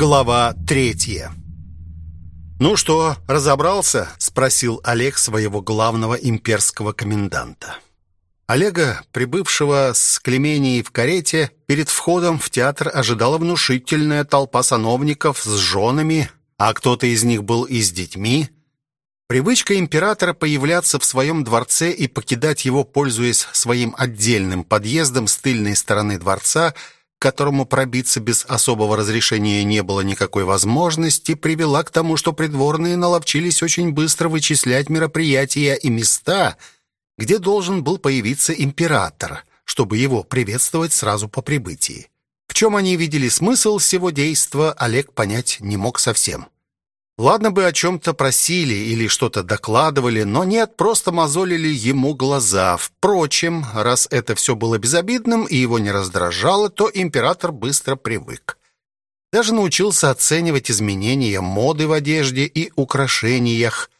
Глава третья. «Ну что, разобрался?» — спросил Олег своего главного имперского коменданта. Олега, прибывшего с Клеменией в карете, перед входом в театр ожидала внушительная толпа сановников с женами, а кто-то из них был и с детьми. Привычка императора появляться в своем дворце и покидать его, пользуясь своим отдельным подъездом с тыльной стороны дворца — к которому пробиться без особого разрешения не было никакой возможности, привела к тому, что придворные наловчились очень быстро вычислять мероприятия и места, где должен был появиться император, чтобы его приветствовать сразу по прибытии. В чем они видели смысл всего действа, Олег понять не мог совсем. Ладно бы о чем-то просили или что-то докладывали, но нет, просто мозолили ему глаза. Впрочем, раз это все было безобидным и его не раздражало, то император быстро привык. Даже научился оценивать изменения моды в одежде и украшениях.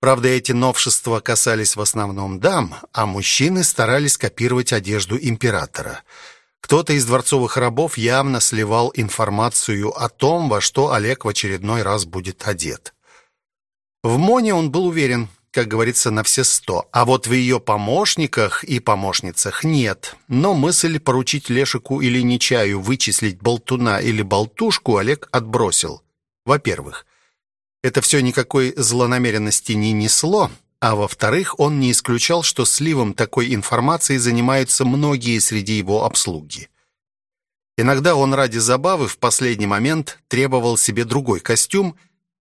Правда, эти новшества касались в основном дам, а мужчины старались копировать одежду императора – кто-то из дворцовых рабов явно сливал информацию о том, во что Олег в очередной раз будет одет. В Моне он был уверен, как говорится, на все сто, а вот в ее помощниках и помощницах нет. Но мысль поручить Лешику или Нечаю вычислить болтуна или болтушку Олег отбросил. Во-первых, это все никакой злонамеренности не несло, а во-вторых, он не исключал, что сливом такой информации занимаются многие среди его обслуги. Иногда он ради забавы в последний момент требовал себе другой костюм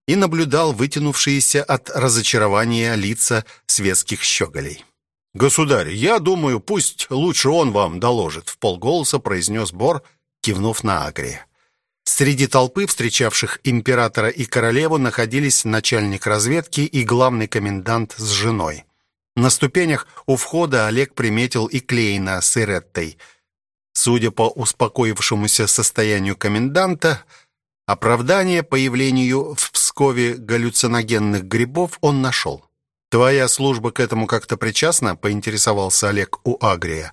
и наблюдал вытянувшиеся от разочарования лица светских щеголей. «Государь, я думаю, пусть лучше он вам доложит», — в полголоса произнес Бор, кивнув на Агрия. Среди толпы, встречавших императора и королеву, находились начальник разведки и главный комендант с женой. На ступенях у входа Олег приметил и Клейна с Иреттой. Судя по успокоившемуся состоянию коменданта, оправдание появлению в Пскове галлюциногенных грибов он нашел. «Твоя служба к этому как-то причастна?» — поинтересовался Олег у Агрия.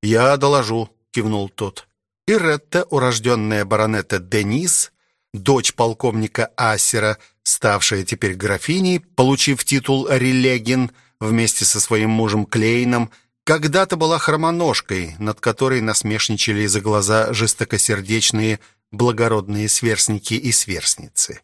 «Я доложу», — кивнул тот. И Ретта, урожденная баронета Денис, дочь полковника Асера, ставшая теперь графиней, получив титул Релегин вместе со своим мужем Клейном, когда-то была хромоножкой, над которой насмешничали за глаза жестокосердечные благородные сверстники и сверстницы.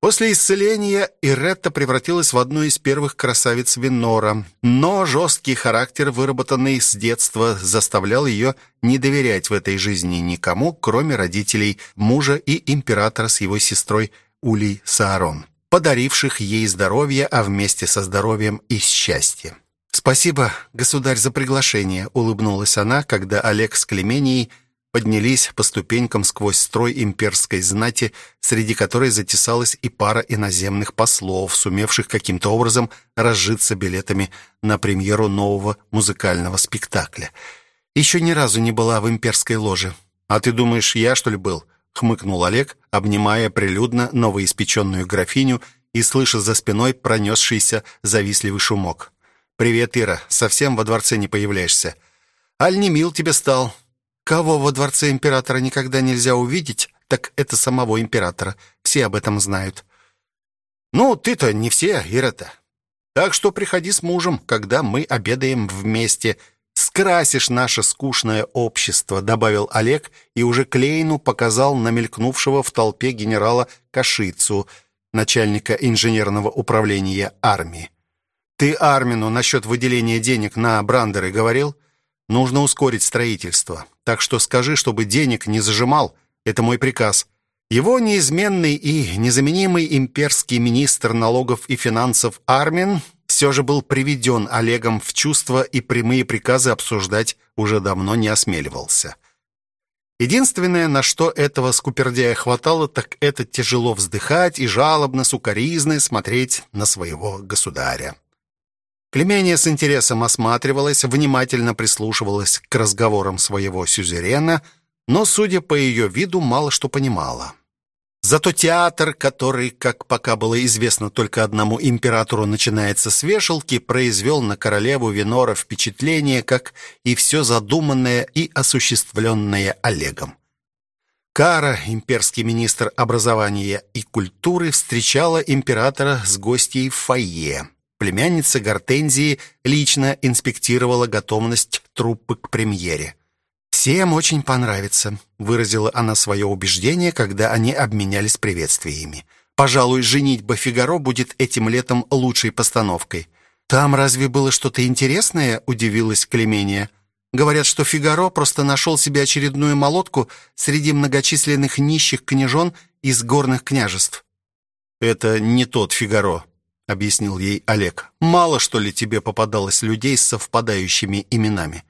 После исцеления Иретта превратилась в одну из первых красавиц Винора, но жесткий характер, выработанный с детства, заставлял ее не доверять в этой жизни никому, кроме родителей, мужа и императора с его сестрой Улей Саарон, подаривших ей здоровье, а вместе со здоровьем и счастье. «Спасибо, государь, за приглашение», — улыбнулась она, когда Олег с Клеменией поднялись по ступенькам сквозь строй имперской знати, среди которой затесалась и пара иноземных послов, сумевших каким-то образом разжиться билетами на премьеру нового музыкального спектакля. Еще ни разу не была в имперской ложе. «А ты думаешь, я, что ли, был?» — хмыкнул Олег, обнимая прилюдно новоиспеченную графиню и слыша за спиной пронесшийся завистливый шумок. «Привет, Ира. Совсем во дворце не появляешься. Аль не мил тебе стал. Кого во дворце императора никогда нельзя увидеть, так это самого императора. Все об этом знают. Ну, ты-то не все, Ира-то. Так что приходи с мужем, когда мы обедаем вместе. Скрасишь наше скучное общество, добавил Олег и уже Клейну показал на мелькнувшего в толпе генерала Кашицу, начальника инженерного управления армии. Ты Армину насчет выделения денег на брандеры говорил? Нужно ускорить строительство. Так что скажи, чтобы денег не зажимал. Это мой приказ. Его неизменный и незаменимый имперский министр налогов и финансов Армин все же был приведен Олегом в чувство и прямые приказы обсуждать уже давно не осмеливался. Единственное, на что этого скупердяя хватало, так это тяжело вздыхать и жалобно сукоризной смотреть на своего государя. Клемения с интересом осматривалась, внимательно прислушивалась к разговорам своего сюзерена, но, судя по ее виду, мало что понимала. Зато театр, который, как пока было известно только одному императору, начинается с вешалки, произвел на королеву Винора впечатление, как и все задуманное и осуществленное Олегом. Кара, имперский министр образования и культуры, встречала императора с гостьей в фойе. Племянница Гортензии лично инспектировала готовность труппы к премьере. «Всем очень понравится», — выразила она свое убеждение, когда они обменялись приветствиями. «Пожалуй, «Женитьба Фигаро» будет этим летом лучшей постановкой». «Там разве было что-то интересное?» — удивилась Клемения. «Говорят, что Фигаро просто нашел себе очередную молотку среди многочисленных нищих княжон из горных княжеств». «Это не тот Фигаро», — объяснил ей Олег. «Мало, что ли, тебе попадалось людей с совпадающими именами?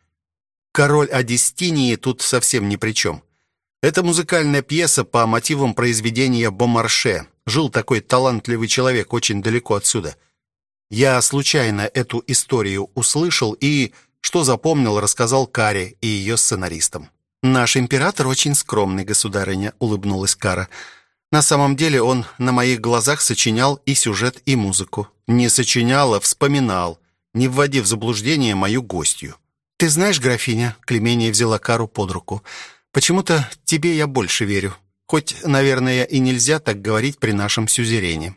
Король Адестинии тут совсем ни при чем. Это музыкальная пьеса по мотивам произведения Бомарше. Жил такой талантливый человек очень далеко отсюда». Я случайно эту историю услышал и, что запомнил, рассказал Каре и ее сценаристам. «Наш император очень скромный, государыня», — улыбнулась Кара. «На самом деле он на моих глазах сочинял и сюжет, и музыку. Не сочинял, а вспоминал, не вводи в заблуждение мою гостью». «Ты знаешь, графиня», — Клемения взяла Кару под руку, «почему-то тебе я больше верю. Хоть, наверное, и нельзя так говорить при нашем сюзерене.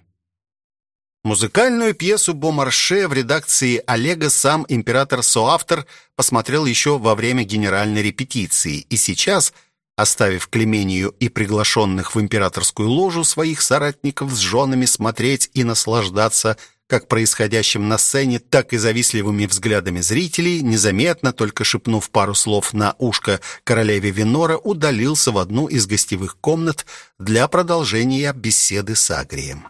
Музыкальную пьесу Бомарше в редакции Олега сам император-соавтор посмотрел еще во время генеральной репетиции, и сейчас, оставив Клемению и приглашенных в императорскую ложу своих соратников с женами смотреть и наслаждаться как происходящим на сцене, так и завистливыми взглядами зрителей, незаметно, только шепнув пару слов на ушко королеве Винора, удалился в одну из гостевых комнат для продолжения беседы с Агрием.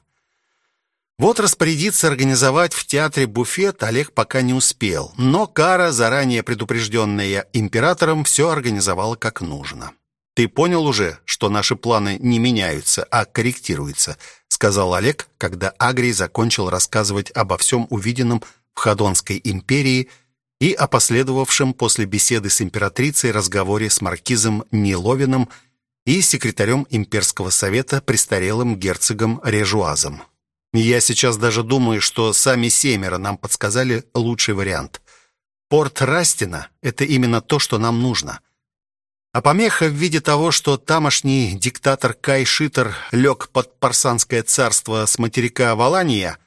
Вот распорядиться организовать в театре буфет Олег пока не успел, но Кара, заранее предупрежденная императором, все организовала как нужно. «Ты понял уже, что наши планы не меняются, а корректируются», сказал Олег, когда Агрий закончил рассказывать обо всем увиденном в Ходонской империи и о последовавшем после беседы с императрицей разговоре с маркизом Ниловиным и секретарем имперского совета престарелым герцогом Режуазом. Я сейчас даже думаю, что сами семеро нам подсказали лучший вариант. Порт Растина — это именно то, что нам нужно. А помеха в виде того, что тамошний диктатор Кай Шитер лег под парсанское царство с материка Валания,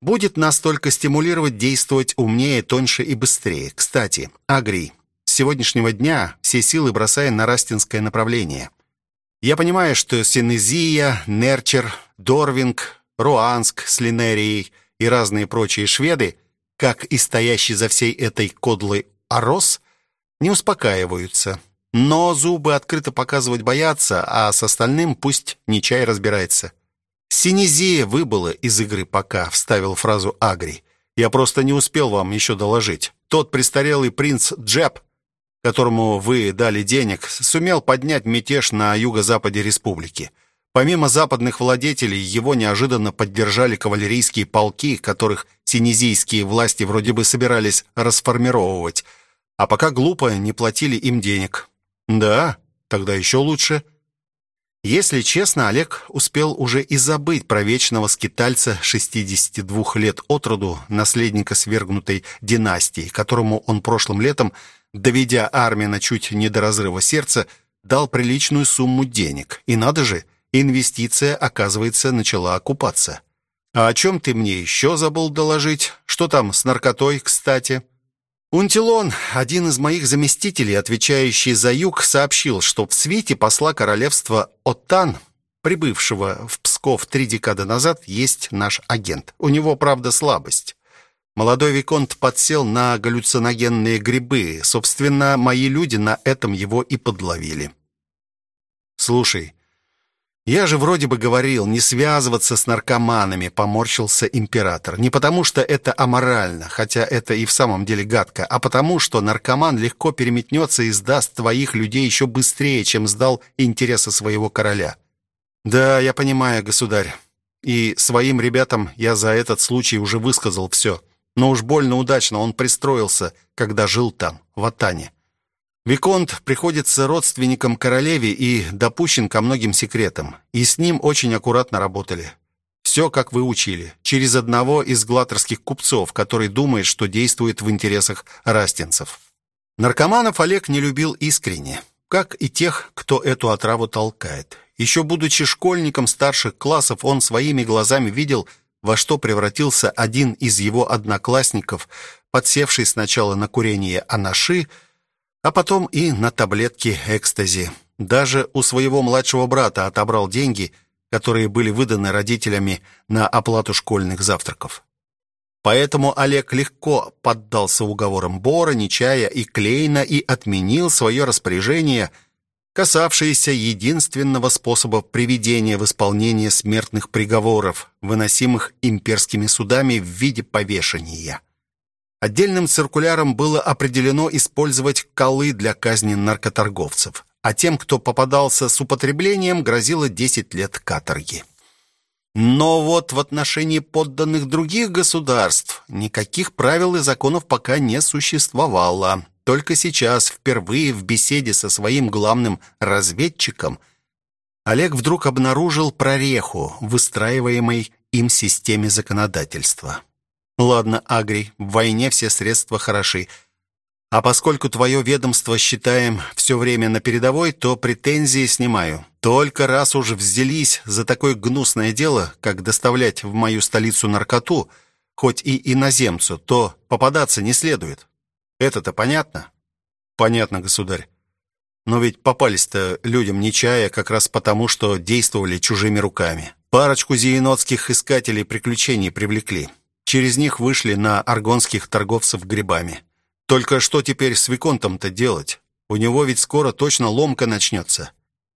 будет нас только стимулировать действовать умнее, тоньше и быстрее. Кстати, Агрий, с сегодняшнего дня все силы бросая на Растинское направление. Я понимаю, что Синезия, Нерчер, Дорвинг, Руанск с Линерией и разные прочие шведы, как и стоящий за всей этой кодлой Орос, не успокаиваются. Но зубы открыто показывать боятся, а с остальным пусть Нечай разбирается. «Синезия выбыла из игры пока», — вставил фразу Агри. «Я просто не успел вам еще доложить. Тот престарелый принц Джеб, которому вы дали денег, сумел поднять мятеж на юго-западе республики. Помимо западных владетелей, его неожиданно поддержали кавалерийские полки, которых синезийские власти вроде бы собирались расформировать, а пока глупо не платили им денег. Да, тогда еще лучше. Если честно, Олег успел уже и забыть про вечного скитальца 62 лет от роду, наследника свергнутой династии, которому он прошлым летом, доведя Армина чуть не до разрыва сердца, дал приличную сумму денег. И надо же, инвестиция, оказывается, начала окупаться. А о чем ты мне еще забыл доложить? Что там с наркотой, кстати? Унтилон, один из моих заместителей, отвечающий за юг, сообщил, что в свете посла королевства Оттан, прибывшего в Псков три декады назад, есть наш агент. У него, правда, слабость. Молодой виконт подсел на галлюциногенные грибы. Собственно, мои люди на этом его и подловили. Слушай, «Я же вроде бы говорил, не связываться с наркоманами», — поморщился император. «Не потому что это аморально, хотя это и в самом деле гадко, а потому что наркоман легко переметнется и сдаст твоих людей еще быстрее, чем сдал интересы своего короля». «Да, я понимаю, государь. И своим ребятам я за этот случай уже высказал все. Но уж больно удачно он пристроился, когда жил там, в Атане. Виконт приходится родственником королеве и допущен ко многим секретам. И с ним очень аккуратно работали. Все, как вы учили, через одного из глаторских купцов, который думает, что действует в интересах растинцев. Наркоманов Олег не любил искренне. как и тех, кто эту отраву толкает. Еще будучи школьником старших классов, он своими глазами видел, во что превратился один из его одноклассников, подсевший сначала на курение анаши, а потом и на таблетки экстази. Даже у своего младшего брата отобрал деньги, которые были выданы родителями на оплату школьных завтраков. Поэтому Олег легко поддался уговорам Бора, Нечая и Клейна и отменил свое распоряжение – касавшиеся единственного способа приведения в исполнение смертных приговоров, выносимых имперскими судами в виде повешения. Отдельным циркуляром было определено использовать колы для казни наркоторговцев, а тем, кто попадался с употреблением, грозило 10 лет каторги. Но вот в отношении подданных других государств никаких правил и законов пока не существовало. Только сейчас, впервые в беседе со своим главным разведчиком, Олег вдруг обнаружил прореху в выстраиваемой им системе законодательства. «Ладно, Агрий, в войне все средства хороши. А поскольку твое ведомство считаем все время на передовой, то претензии снимаю. Только раз уж взялись за такое гнусное дело, как доставлять в мою столицу наркоту, хоть и иноземцу, то попадаться не следует. Это-то понятно? Понятно, государь. Но ведь попались-то людям не чая как раз потому, что действовали чужими руками. Парочку зиенотских искателей приключений привлекли. Через них вышли на аргонских торговцев грибами. Только что теперь с Виконтом-то делать? У него ведь скоро точно ломка начнется.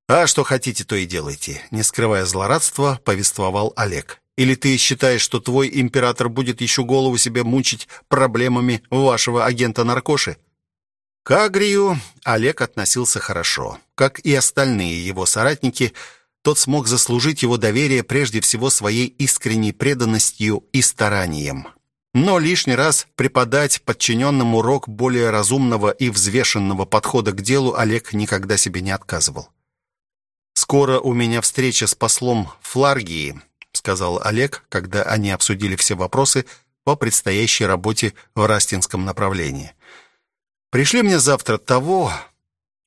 А что хотите, то и делайте, не скрывая злорадства, повествовал Олег. Или ты считаешь, что твой император будет еще голову себе мучить проблемами вашего агента-наркоши?» К Агрию Олег относился хорошо. Как и остальные его соратники, тот смог заслужить его доверие прежде всего своей искренней преданностью и старанием. Но лишний раз преподать подчиненным урок более разумного и взвешенного подхода к делу Олег никогда себе не отказывал. «Скоро у меня встреча с послом Фларгии», сказал Олег, когда они обсудили все вопросы по предстоящей работе в Растинском направлении. «Пришли мне завтра того,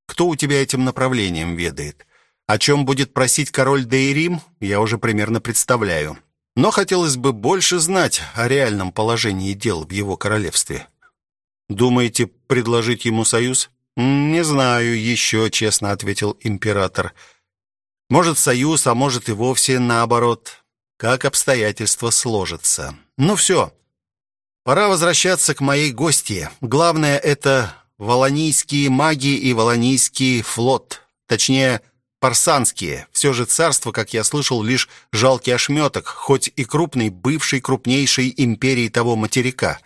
кто у тебя этим направлением ведает. О чем будет просить король Дейрим, я уже примерно представляю. Но хотелось бы больше знать о реальном положении дел в его королевстве. Думаете, предложить ему союз? Не знаю еще, честно ответил император. Может, союз, а может и вовсе наоборот как обстоятельства сложатся. Ну все, пора возвращаться к моей гости. Главное это волонийские маги и волонийский флот, точнее, парсанские. Все же царство, как я слышал, лишь жалкий ошметок, хоть и крупный, бывший крупнейшей империи того материка.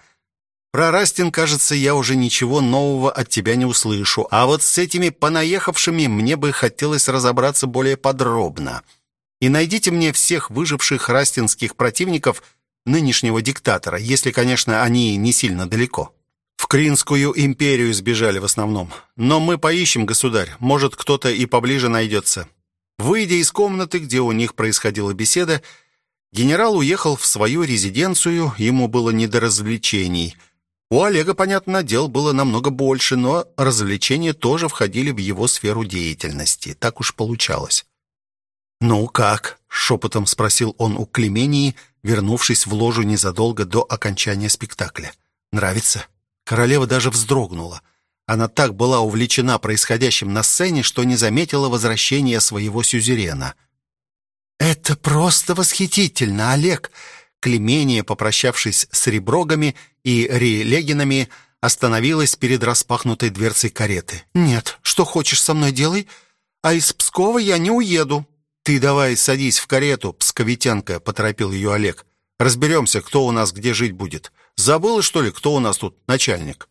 Про Растин, кажется, я уже ничего нового от тебя не услышу, а вот с этими понаехавшими мне бы хотелось разобраться более подробно и найдите мне всех выживших растинских противников нынешнего диктатора, если, конечно, они не сильно далеко. В Кринскую империю сбежали в основном. Но мы поищем, государь, может, кто-то и поближе найдется». Выйдя из комнаты, где у них происходила беседа, генерал уехал в свою резиденцию, ему было не до развлечений. У Олега, понятно, дел было намного больше, но развлечения тоже входили в его сферу деятельности. Так уж получалось. «Ну как?» — шепотом спросил он у Клемении, вернувшись в ложу незадолго до окончания спектакля. «Нравится?» Королева даже вздрогнула. Она так была увлечена происходящим на сцене, что не заметила возвращения своего сюзерена. «Это просто восхитительно, Олег!» Клемения, попрощавшись с реброгами и релегинами, остановилась перед распахнутой дверцей кареты. «Нет, что хочешь со мной делай, а из Пскова я не уеду. «Ты давай садись в карету, псковитянка», — поторопил ее Олег. «Разберемся, кто у нас где жить будет. Забыла, что ли, кто у нас тут начальник?»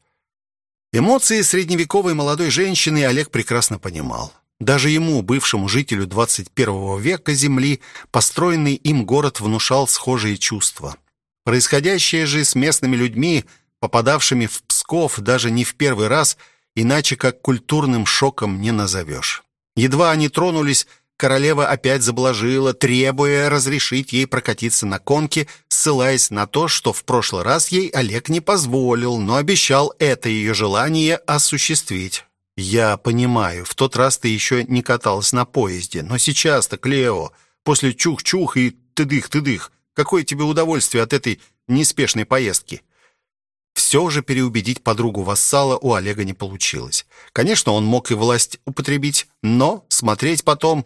Эмоции средневековой молодой женщины Олег прекрасно понимал. Даже ему, бывшему жителю 21 века Земли, построенный им город внушал схожие чувства. Происходящее же с местными людьми, попадавшими в Псков даже не в первый раз, иначе как культурным шоком не назовешь. Едва они тронулись королева опять заблажила, требуя разрешить ей прокатиться на конке, ссылаясь на то, что в прошлый раз ей Олег не позволил, но обещал это ее желание осуществить. «Я понимаю, в тот раз ты еще не каталась на поезде, но сейчас-то, Клео, после чух-чух и тыдых-тыдых, какое тебе удовольствие от этой неспешной поездки?» Все же переубедить подругу-вассала у Олега не получилось. Конечно, он мог и власть употребить, но смотреть потом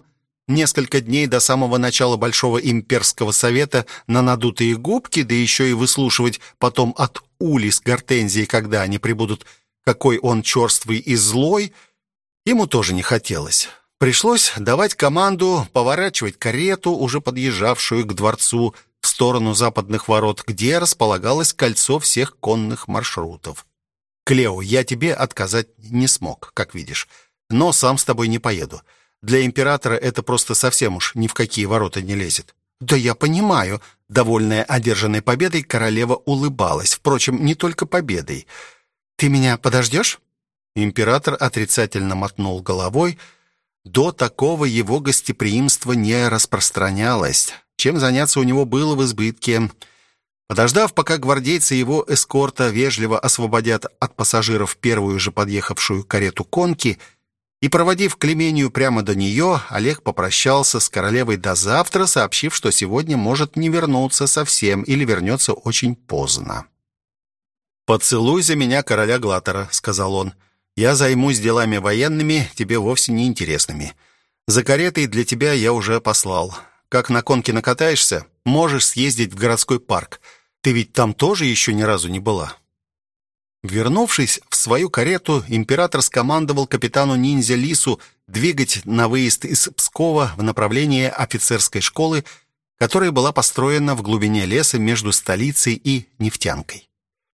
несколько дней до самого начала Большого имперского совета на надутые губки, да еще и выслушивать потом от Ули с Гортензией, когда они прибудут, какой он черствый и злой, ему тоже не хотелось. Пришлось давать команду поворачивать карету, уже подъезжавшую к дворцу, в сторону западных ворот, где располагалось кольцо всех конных маршрутов. «Клео, я тебе отказать не смог, как видишь, но сам с тобой не поеду. Для императора это просто совсем уж ни в какие ворота не лезет». «Да я понимаю». Довольная одержанной победой, королева улыбалась. Впрочем, не только победой. «Ты меня подождешь?» Император отрицательно мотнул головой. До такого его гостеприимства не распространялось. Чем заняться у него было в избытке. Подождав, пока гвардейцы его эскорта вежливо освободят от пассажиров первую же подъехавшую карету конки, и проводив Клемению прямо до нее, Олег попрощался с королевой до завтра, сообщив, что сегодня может не вернуться совсем или вернется очень поздно. «Поцелуй за меня короля Глатера», — сказал он. «Я займусь делами военными, тебе вовсе не интересными. За каретой для тебя я уже послал. Как на конке накатаешься, можешь съездить в городской парк. Ты ведь там тоже еще ни разу не была». Вернувшись в свою карету, император скомандовал капитану ниндзя Лису двигать на выезд из Пскова в направлении офицерской школы, которая была построена в глубине леса между столицей и нефтянкой.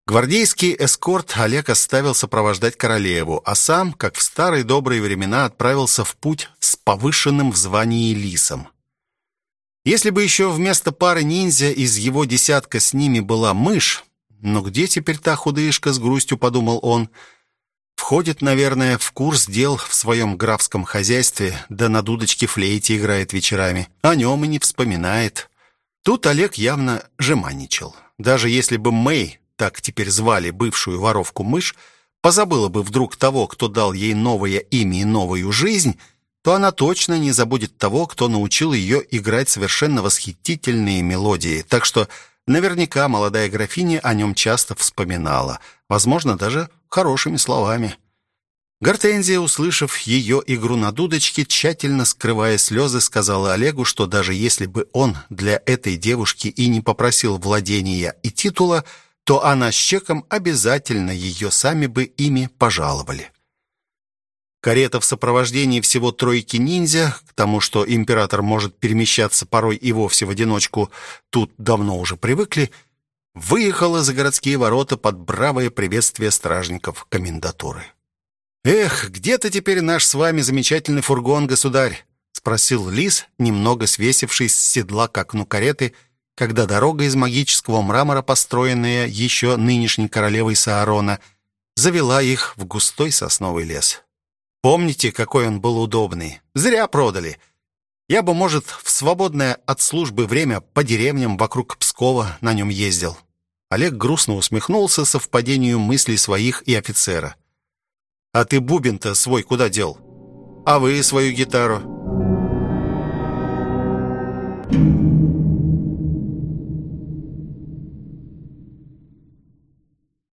Гвардейский эскорт Олег оставил сопровождать королеву, а сам, как в старые добрые времена, отправился в путь с повышенным в звании лисом. Если бы еще вместо пары ниндзя из его десятка с ними была мышь, но где теперь та худышка, с грустью подумал он. Входит, наверное, в курс дел в своем графском хозяйстве, да на дудочке флейте играет вечерами. О нем и не вспоминает. Тут Олег явно жеманничал. Даже если бы Мэй, так теперь звали бывшую воровку-мышь, позабыла бы вдруг того, кто дал ей новое имя и новую жизнь, то она точно не забудет того, кто научил ее играть совершенно восхитительные мелодии. Так что наверняка молодая графиня о нем часто вспоминала, возможно, даже хорошими словами. Гортензия, услышав ее игру на дудочке, тщательно скрывая слезы, сказала Олегу, что даже если бы он для этой девушки и не попросил владения и титула, то она с чеком обязательно ее сами бы ими пожаловали. Карета в сопровождении всего тройки ниндзя, к тому, что император может перемещаться порой и вовсе в одиночку, тут давно уже привыкли, выехала за городские ворота под бравое приветствие стражников комендатуры. «Эх, где-то теперь наш с вами замечательный фургон, государь?» — спросил Лис, немного свесившись с седла к окну кареты, когда дорога из магического мрамора, построенная еще нынешней королевой Саарона, завела их в густой сосновый лес. Помните, какой он был удобный? Зря продали. Я бы, может, в свободное от службы время по деревням вокруг Пскова на нем ездил». Олег грустно усмехнулся совпадению мыслей своих и офицера. «А ты бубен-то свой куда дел? А вы свою гитару?» Thank you.